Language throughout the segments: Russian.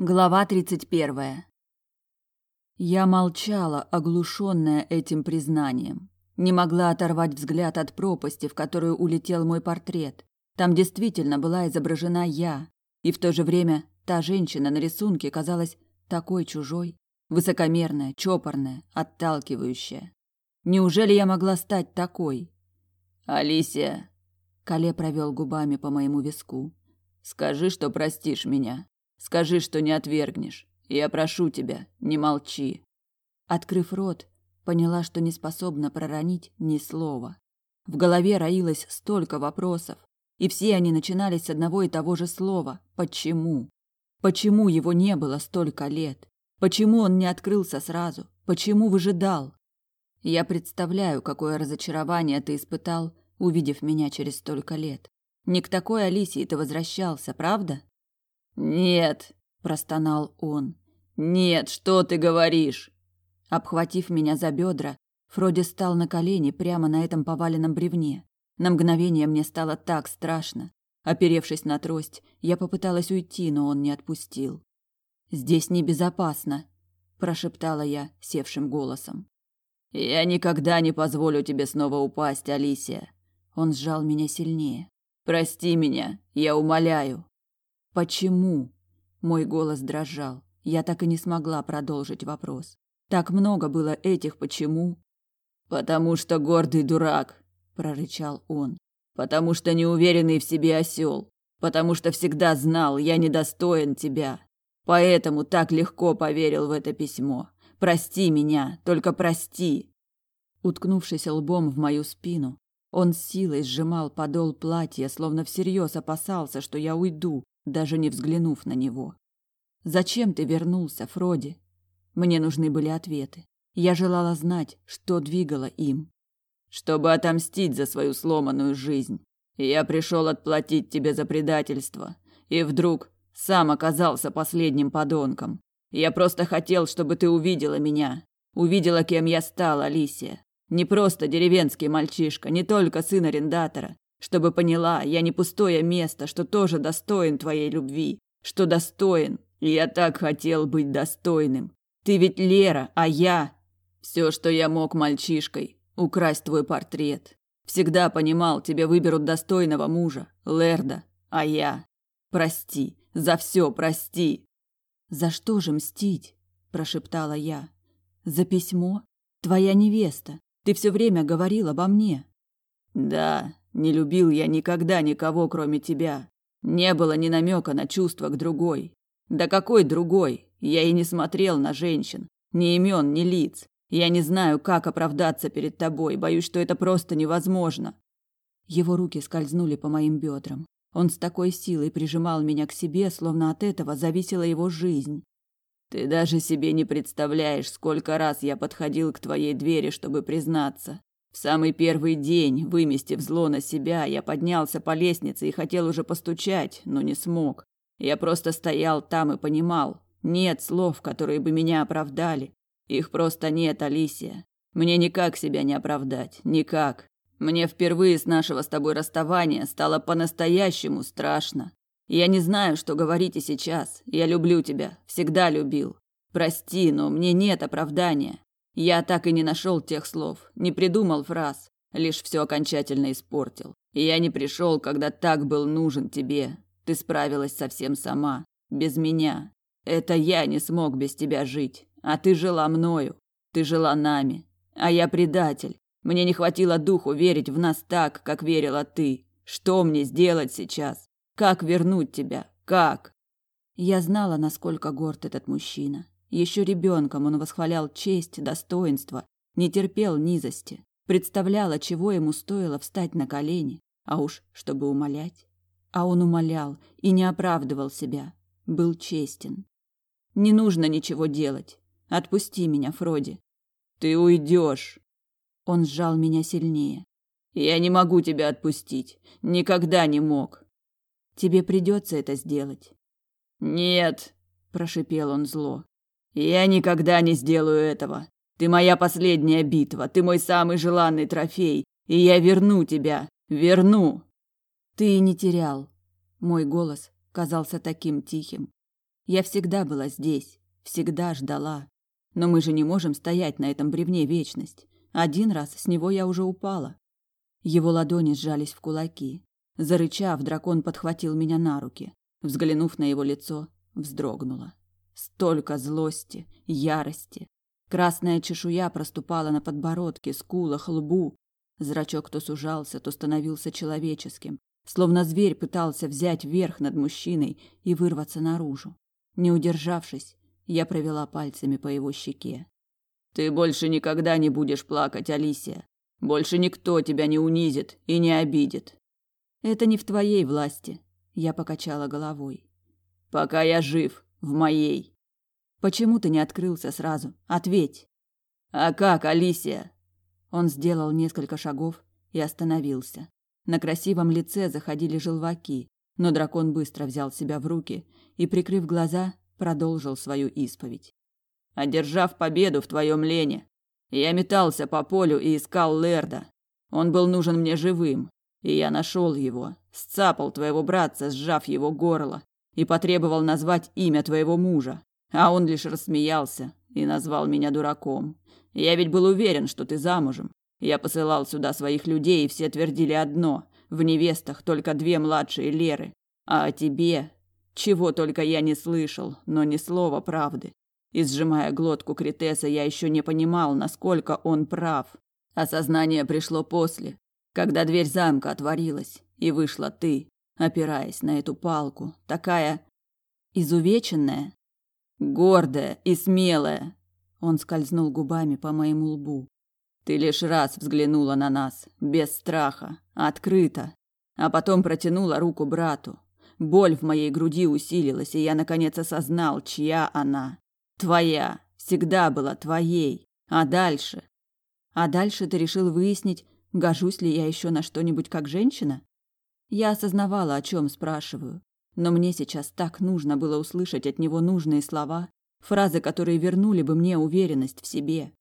Глава тридцать первая. Я молчала, оглушенная этим признанием. Не могла оторвать взгляд от пропасти, в которую улетел мой портрет. Там действительно была изображена я, и в то же время та женщина на рисунке казалась такой чужой, высокомерная, чопорная, отталкивающая. Неужели я могла стать такой? Алисия, Кале провел губами по моему виску. Скажи, что простишь меня. Скажи, что не отвергнешь. Я прошу тебя, не молчи. Открыв рот, поняла, что не способна проронить ни слова. В голове роилось столько вопросов, и все они начинались с одного и того же слова: почему? Почему его не было столько лет? Почему он не открылся сразу? Почему выжидал? Я представляю, какое разочарование ты испытал, увидев меня через столько лет. Не к такой Алисии ты возвращался, правда? «Нет», – простонал он. «Нет, что ты говоришь?» Обхватив меня за бедра, Фроди стал на колени прямо на этом поваленном бревне. На мгновение мне стало так страшно. Оперевшись на трость, я попыталась уйти, но он не отпустил. «Здесь небезопасно», – прошептала я севшим голосом. «Я никогда не позволю тебе снова упасть, Алисия». Он сжал меня сильнее. «Прости меня, я умоляю». Почему? Мой голос дрожал. Я так и не смогла продолжить вопрос. Так много было этих почему. Потому что гордый дурак, прорычал он. Потому что неуверенный в себе осел. Потому что всегда знал, я недостоин тебя. Поэтому так легко поверил в это письмо. Прости меня, только прости. Уткнувшись лбом в мою спину, он силой сжимал подол платья, словно всерьез опасался, что я уйду, даже не взглянув на него. Зачем ты вернулся, Фроди? Мне нужны были ответы. Я желала знать, что двигало им. Чтобы отомстить за свою сломанную жизнь. Я пришел отплатить тебе за предательство, и вдруг сам оказался последним подонком. Я просто хотел, чтобы ты увидела меня, увидела, кем я стал, Алисия. Не просто деревенский мальчишка, не только сын арендатора, чтобы поняла, я не пустое место, что тоже достоин твоей любви, что достоин. Я так хотел быть достойным. Ты ведь Лера, а я... Все, что я мог мальчишкой, украсть твой портрет. Всегда понимал, тебе выберут достойного мужа, Лерда, а я... Прости, за все прости. За что же мстить? прошептала я. За письмо? Твоя невеста. Ты все время говорил обо мне. Да, не любил я никогда никого, кроме тебя. Не было ни намека на чувства к другой. Да какой другой? Я и не смотрел на женщин. Ни имен, ни лиц. Я не знаю, как оправдаться перед тобой. Боюсь, что это просто невозможно. Его руки скользнули по моим бедрам. Он с такой силой прижимал меня к себе, словно от этого зависела его жизнь. Ты даже себе не представляешь, сколько раз я подходил к твоей двери, чтобы признаться. Самый первый день, выместив зло на себя, я поднялся по лестнице и хотел уже постучать, но не смог. Я просто стоял там и понимал, нет слов, которые бы меня оправдали. Их просто нет, Алисия. Мне никак себя не оправдать, никак. Мне впервые с нашего с тобой расставания стало по-настоящему страшно. Я не знаю, что говорить и сейчас. Я люблю тебя, всегда любил. Прости, но мне нет оправдания. Я так и не нашел тех слов, не придумал фраз, лишь все окончательно испортил. Я не пришел, когда так был нужен тебе. Ты справилась совсем сама, без меня. Это я не смог без тебя жить, а ты жила мною, ты жила нами. А я предатель. Мне не хватило духу верить в нас так, как верила ты. Что мне сделать сейчас? Как вернуть тебя? Как? Я знала, насколько горд этот мужчина. Еще ребенком он восхвалял честь, достоинство, не терпел низости, представляла, чего ему стоило встать на колени, а уж чтобы умолять. А он умолял и не оправдывал себя, был честен. Не нужно ничего делать. Отпусти меня, Фроди. Ты уйдешь. Он сжал меня сильнее. Я не могу тебя отпустить. Никогда не мог. Тебе придется это сделать. Нет, прошипел он зло. Я никогда не сделаю этого. Ты моя последняя битва, ты мой самый желанный трофей, и я верну тебя, верну. Ты не терял. Мой голос казался таким тихим. Я всегда была здесь, всегда ждала. Но мы же не можем стоять на этом бревне вечность. Один раз с него я уже упала. Его ладони сжались в кулаки. Зарычав, дракон подхватил меня на руки. Взглянув на его лицо, вздрогнула. Столько злости, ярости. Красная чешуя проступала на подбородке, скулах, лбу. Зрачок то сужался, то становился человеческим, словно зверь пытался взять верх над мужчиной и вырваться наружу. Не удержавшись, я провела пальцами по его щеке. Ты больше никогда не будешь плакать, Алисия. Больше никто тебя не унизит и не обидит. Это не в твоей власти, я покачала головой. Пока я жив, в моей. Почему ты не открылся сразу? Ответь. А как, Алисия? Он сделал несколько шагов и остановился. На красивом лице заходили желваки, но дракон быстро взял себя в руки и, прикрыв глаза, продолжил свою исповедь. Одержав победу в твоем лене, я метался по полю и искал Лерда. Он был нужен мне живым, и я нашел его, сцапал твоего братца, сжав его горло, и потребовал назвать имя твоего мужа, а он лишь рассмеялся и назвал меня дураком. Я ведь был уверен, что ты замужем. Я посылал сюда своих людей, и все твердили одно: в невестах только две младшие Леры. А о тебе чего только я не слышал, но ни слова правды. И сжимая глотку Критеса, я еще не понимал, насколько он прав. Осознание пришло после, когда дверь замка отворилась, и вышла ты опираясь на эту палку, такая изувеченная, гордая и смелая. Он скользнул губами по моему лбу. Ты лишь раз взглянула на нас, без страха, открыто, а потом протянула руку брату. Боль в моей груди усилилась, и я наконец осознал, чья она. Твоя, всегда была твоей. А дальше? А дальше ты решил выяснить, гожусь ли я еще на что-нибудь как женщина? Я осознавала, о чем спрашиваю, но мне сейчас так нужно было услышать от него нужные слова, фразы, которые вернули бы мне уверенность в себе.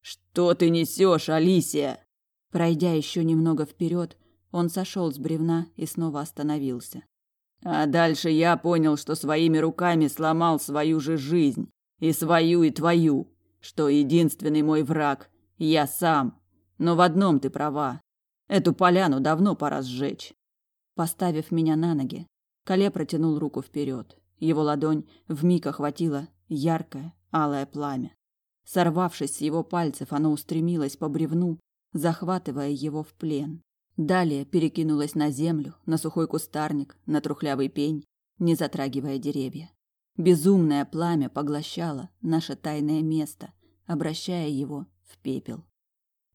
Что ты несешь, Алисия? Пройдя еще немного вперед, он сошел с бревна и снова остановился. А дальше я понял, что своими руками сломал свою же жизнь, и свою, и твою, что единственный мой враг я сам. Но в одном ты права. Эту поляну давно пора сжечь. Поставив меня на ноги, Кале протянул руку вперед. Его ладонь вмиг охватила яркое алое пламя. Сорвавшись с его пальцев, оно устремилось по бревну, захватывая его в плен. Далее перекинулось на землю, на сухой кустарник, на трухлявый пень, не затрагивая деревья. Безумное пламя поглощало наше тайное место, обращая его в пепел.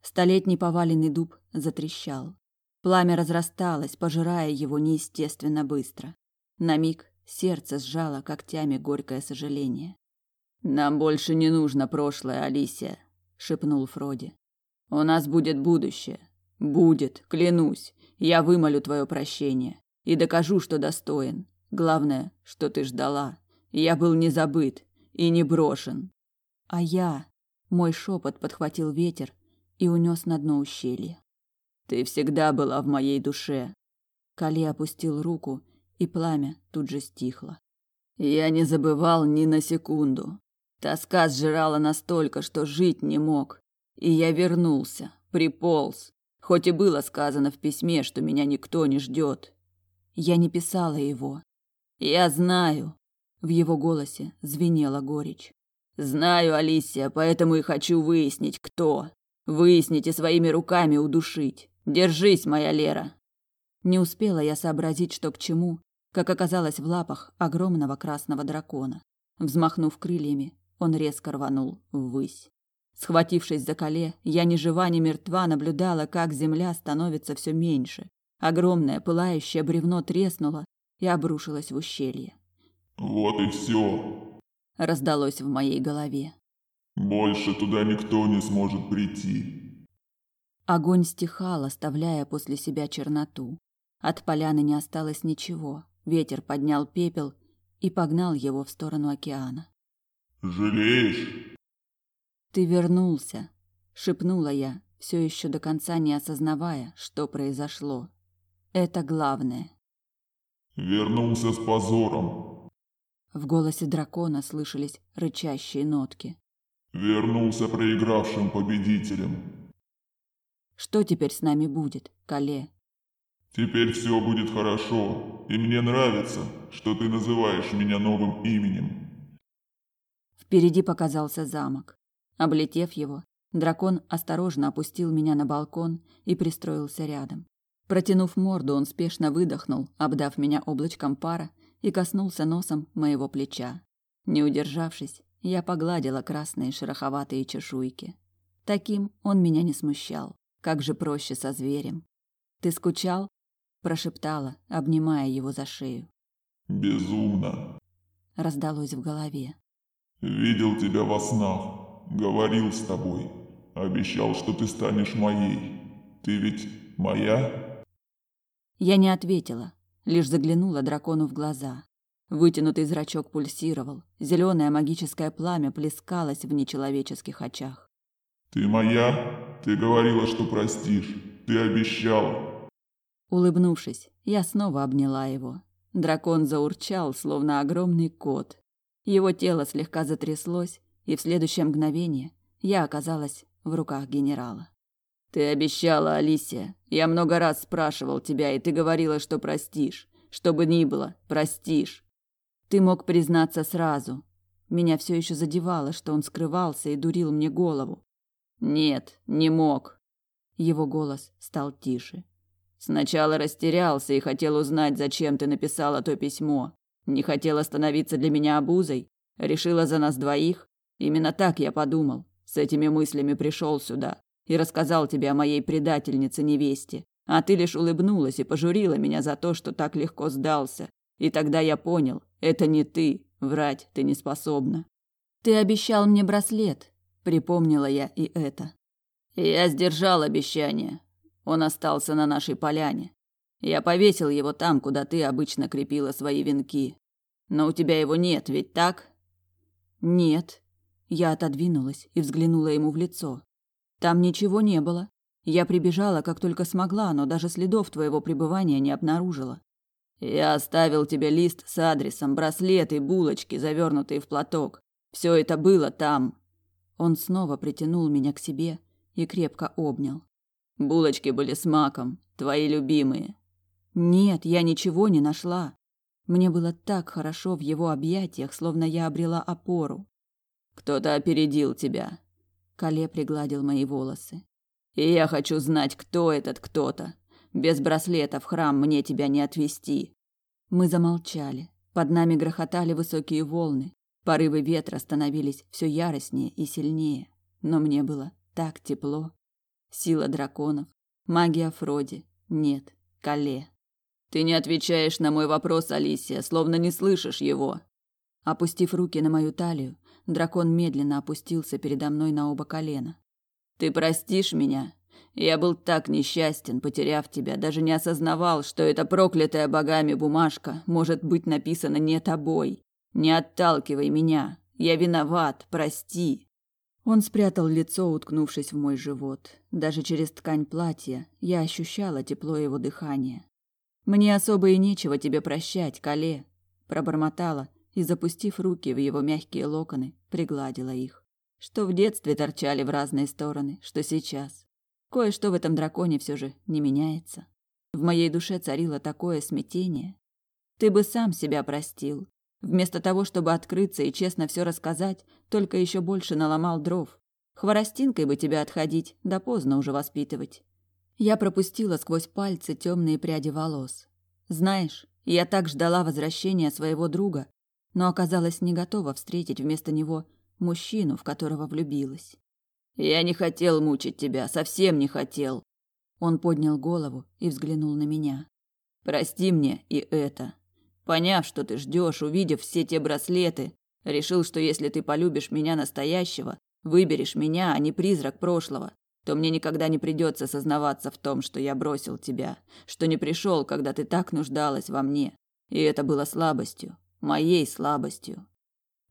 Столетний поваленный дуб затрещал. Пламя разрасталось, пожирая его неестественно быстро. На миг сердце сжало когтями горькое сожаление. Нам больше не нужно прошлое, Алисия, шепнул Фроди. У нас будет будущее. Будет, клянусь. Я вымолю твое прощение и докажу, что достоин. Главное, что ты ждала. Я был не забыт и не брошен. А я, мой шепот подхватил ветер и унес на дно ущелья. Ты всегда была в моей душе. Кали опустил руку, и пламя тут же стихло. Я не забывал ни на секунду. Тоска сжирала настолько, что жить не мог. И я вернулся, приполз. Хоть и было сказано в письме, что меня никто не ждет. Я не писала его. Я знаю. В его голосе звенела горечь. Знаю, Алисия, поэтому и хочу выяснить, кто. Выяснить и своими руками удушить. Держись, моя Лера. Не успела я сообразить, что к чему, как оказалось в лапах огромного красного дракона. Взмахнув крыльями, он резко рванул ввысь. Схватившись за коле, я ни жива, ни мертва наблюдала, как земля становится все меньше. Огромное пылающее бревно треснуло и обрушилось в ущелье. «Вот и все», — раздалось в моей голове. «Больше туда никто не сможет прийти. Огонь стихал, оставляя после себя черноту. От поляны не осталось ничего. Ветер поднял пепел и погнал его в сторону океана. «Жалеешь?» «Ты вернулся», — шепнула я, все еще до конца не осознавая, что произошло. «Это главное». «Вернулся с позором». В голосе дракона слышались рычащие нотки. Вернулся проигравшим победителем. Что теперь с нами будет, Кале? Теперь все будет хорошо, и мне нравится, что ты называешь меня новым именем. Впереди показался замок. Облетев его, дракон осторожно опустил меня на балкон и пристроился рядом. Протянув морду, он спешно выдохнул, обдав меня облачком пара, и коснулся носом моего плеча. Не удержавшись, я погладила красные шероховатые чешуйки. Таким он меня не смущал. Как же проще со зверем. Ты скучал? прошептала, обнимая его за шею. Безумно. Раздалось в голове. Видел тебя во снах, говорил с тобой, обещал, что ты станешь моей. Ты ведь моя? Я не ответила, лишь заглянула дракону в глаза. Вытянутый зрачок пульсировал, зеленое магическое пламя плескалось в нечеловеческих очах. Ты моя? Ты говорила, что простишь. Ты обещала. Улыбнувшись, я снова обняла его. Дракон заурчал, словно огромный кот. Его тело слегка затряслось, и в следующее мгновение я оказалась в руках генерала. Ты обещала, Алисия. Я много раз спрашивал тебя, и ты говорила, что простишь. Что бы ни было, простишь. Ты мог признаться сразу. Меня все еще задевало, что он скрывался и дурил мне голову. Нет, не мог. Его голос стал тише. Сначала растерялся и хотел узнать, зачем ты написала то письмо. Не хотела становиться для меня обузой. Решила за нас двоих. Именно так я подумал. С этими мыслями пришел сюда и рассказал тебе о моей предательнице-невесте. А ты лишь улыбнулась и пожурила меня за то, что так легко сдался. И тогда я понял, это не ты. Врать ты не способна. Ты обещал мне браслет. Припомнила я и это. Я сдержал обещание. Он остался на нашей поляне. Я повесил его там, куда ты обычно крепила свои венки. Но у тебя его нет, ведь так? Нет. Я отодвинулась и взглянула ему в лицо. Там ничего не было. Я прибежала, как только смогла, но даже следов твоего пребывания не обнаружила. Я оставил тебе лист с адресом, браслет и булочки, завернутые в платок. Все это было там. Он снова притянул меня к себе и крепко обнял. Булочки были с маком, твои любимые. Нет, я ничего не нашла. Мне было так хорошо в его объятиях, словно я обрела опору. Кто-то опередил тебя. Кале пригладил мои волосы. И я хочу знать, кто этот кто-то. Без браслета в храм мне тебя не отвести. Мы замолчали. Под нами грохотали высокие волны. Порывы ветра становились все яростнее и сильнее. Но мне было так тепло. Сила драконов, магия Фроди. Нет, Кале. Ты не отвечаешь на мой вопрос, Алисия, словно не слышишь его. Опустив руки на мою талию, дракон медленно опустился передо мной на оба колена. Ты простишь меня? Я был так несчастен, потеряв тебя, даже не осознавал, что эта проклятая богами бумажка может быть написана не тобой. Не отталкивай меня. Я виноват, прости. Он спрятал лицо, уткнувшись в мой живот. Даже через ткань платья я ощущала тепло его дыхания. Мне особо и нечего тебе прощать, Кале, пробормотала и, запустив руки в его мягкие локоны, пригладила их. Что в детстве торчали в разные стороны, что сейчас. Кое-что в этом драконе все же не меняется. В моей душе царило такое смятение. Ты бы сам себя простил, Вместо того, чтобы открыться и честно все рассказать, только еще больше наломал дров. Хворостинкой бы тебя отходить, да поздно уже воспитывать. Я пропустила сквозь пальцы темные пряди волос. Знаешь, я так ждала возвращения своего друга, но оказалась не готова встретить вместо него мужчину, в которого влюбилась. Я не хотел мучить тебя, совсем не хотел. Он поднял голову и взглянул на меня. Прости мне и это. Поняв, что ты ждешь, увидев все те браслеты, решил, что если ты полюбишь меня настоящего, выберешь меня, а не призрак прошлого, то мне никогда не придется сознаваться в том, что я бросил тебя, что не пришел, когда ты так нуждалась во мне. И это было слабостью, моей слабостью.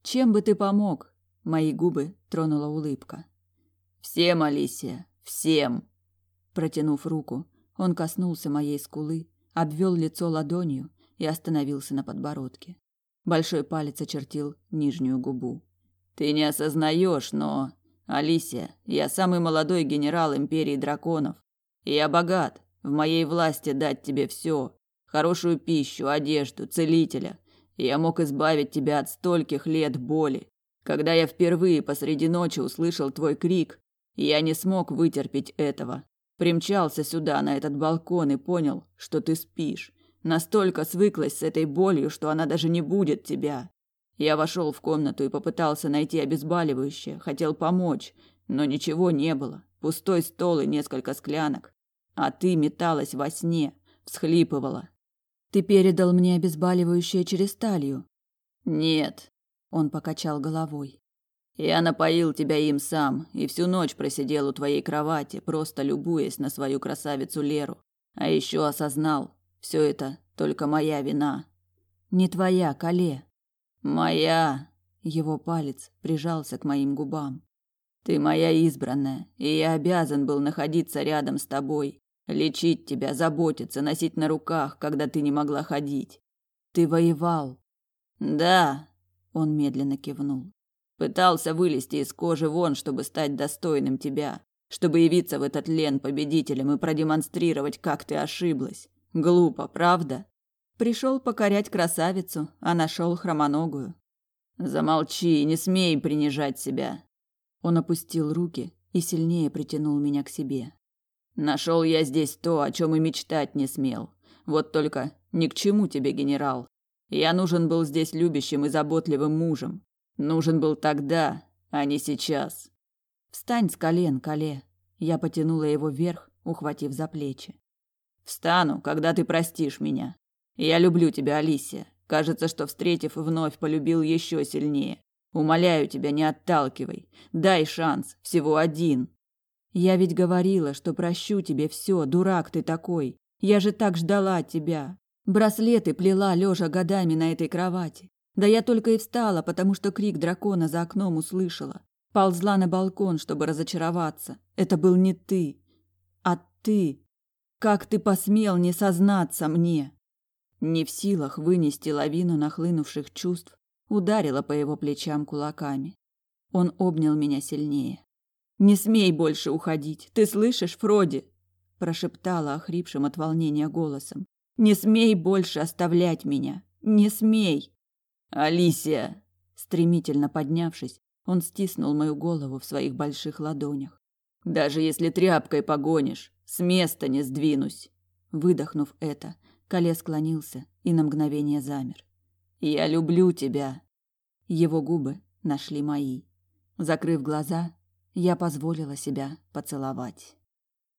Чем бы ты помог? Мои губы тронула улыбка. Всем, Алисия, всем. Протянув руку, он коснулся моей скулы, обвел лицо ладонью и остановился на подбородке. Большой палец очертил нижнюю губу. Ты не осознаешь, но... Алисия, я самый молодой генерал Империи Драконов. Я богат. В моей власти дать тебе все. Хорошую пищу, одежду, целителя. Я мог избавить тебя от стольких лет боли. Когда я впервые посреди ночи услышал твой крик, я не смог вытерпеть этого. Примчался сюда, на этот балкон, и понял, что ты спишь. Настолько свыклась с этой болью, что она даже не будет тебя. Я вошел в комнату и попытался найти обезболивающее, хотел помочь, но ничего не было. Пустой стол и несколько склянок. А ты металась во сне, всхлипывала. Ты передал мне обезболивающее через талию? Нет, он покачал головой. Я напоил тебя им сам и всю ночь просидел у твоей кровати, просто любуясь на свою красавицу Леру. А еще осознал, все это только моя вина. Не твоя, Кале. Моя. Его палец прижался к моим губам. Ты моя избранная, и я обязан был находиться рядом с тобой, лечить тебя, заботиться, носить на руках, когда ты не могла ходить. Ты воевал. Да, он медленно кивнул. Пытался вылезти из кожи вон, чтобы стать достойным тебя, чтобы явиться в этот лен победителем и продемонстрировать, как ты ошиблась. Глупо, правда? Пришел покорять красавицу, а нашел хромоногую. Замолчи, не смей принижать себя. Он опустил руки и сильнее притянул меня к себе. Нашел я здесь то, о чем и мечтать не смел. Вот только ни к чему тебе, генерал. Я нужен был здесь любящим и заботливым мужем, Нужен был тогда, а не сейчас. Встань с колен, Кале. Я потянула его вверх, ухватив за плечи. Встану, когда ты простишь меня. Я люблю тебя, Алисия. Кажется, что встретив вновь полюбил еще сильнее. Умоляю тебя, не отталкивай. Дай шанс, всего один. Я ведь говорила, что прощу тебе все, дурак ты такой. Я же так ждала тебя. Браслеты плела лежа годами на этой кровати. Да я только и встала, потому что крик дракона за окном услышала. Ползла на балкон, чтобы разочароваться. Это был не ты, а ты. Как ты посмел не сознаться мне? Не в силах вынести лавину нахлынувших чувств, ударила по его плечам кулаками. Он обнял меня сильнее. «Не смей больше уходить! Ты слышишь, Фроди?» прошептала охрипшим от волнения голосом. «Не смей больше оставлять меня! Не смей!» Алисия, стремительно поднявшись, он стиснул мою голову в своих больших ладонях. Даже если тряпкой погонишь, с места не сдвинусь. Выдохнув это, Кале склонился и на мгновение замер. Я люблю тебя. Его губы нашли мои. Закрыв глаза, я позволила себя поцеловать.